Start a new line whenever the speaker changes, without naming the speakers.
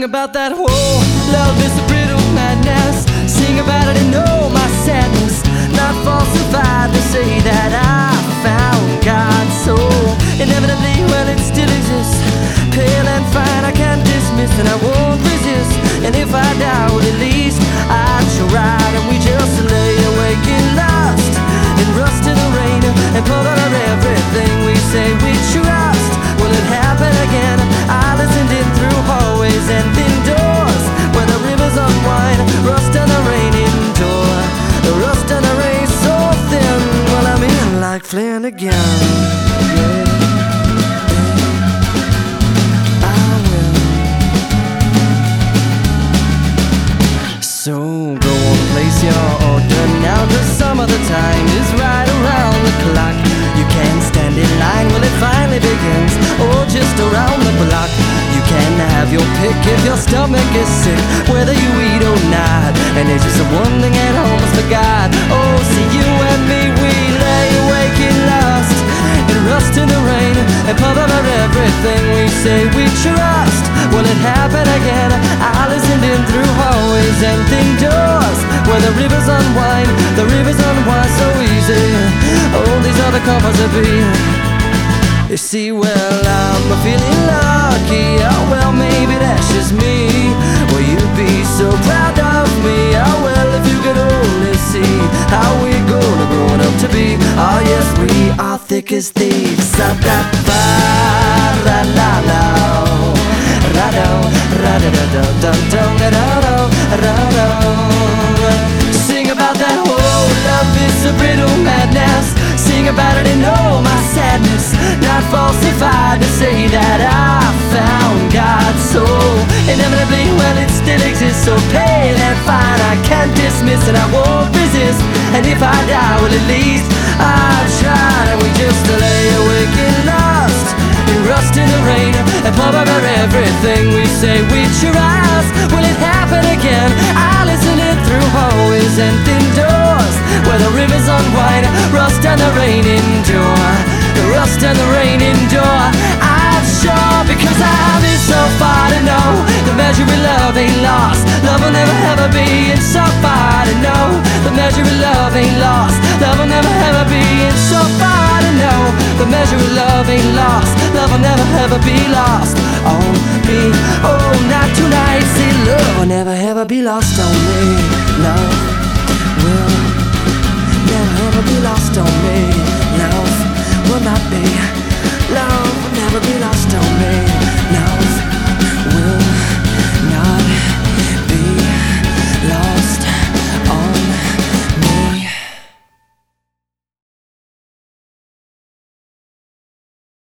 Sing about that whole love is a brittle madness. Sing about it and know my sadness. Not falsified to say that So go on, place your order now, cause some of the time is right around the clock. You can't stand in line when it finally begins, or just around the block. You can have your pick if your stomach is sick, whether you eat or not. And there's just one thing at home is for God. Oh, see you and me, we lay awake in lust and rust in the rain and pop about everything we say we trust. Will it happen again? I through hallways and thin doors where the rivers unwind, the rivers unwind so easy. All these other comforts be. You see, well, I'm feeling lucky. Oh, well, maybe that's just me. Well, you'd be so proud of me. Oh, well, if you could only see how we're gonna grow up to be. Oh, yes, we are thick as thieves. Sa da ba la la. And I won't resist. And if I die, well, at least I've tried. And we just lay awake in lust and rust in the rain and pop over everything we say we trust. Will it happen again? I listen in through hallways and thin doors where the rivers unwind, rust and the rain endure. The rust and the rain endure. I'm sure because I've been so far to know the measure of love ain't lost. Love will never ever be. It's so far the measure of love ain't lost. Love will never ever be. It's so far to know the measure of love ain't lost. Love will never ever be lost on me. Oh, not tonight. See, love will never ever be lost on me. Love will never ever be lost on me. Love will not be.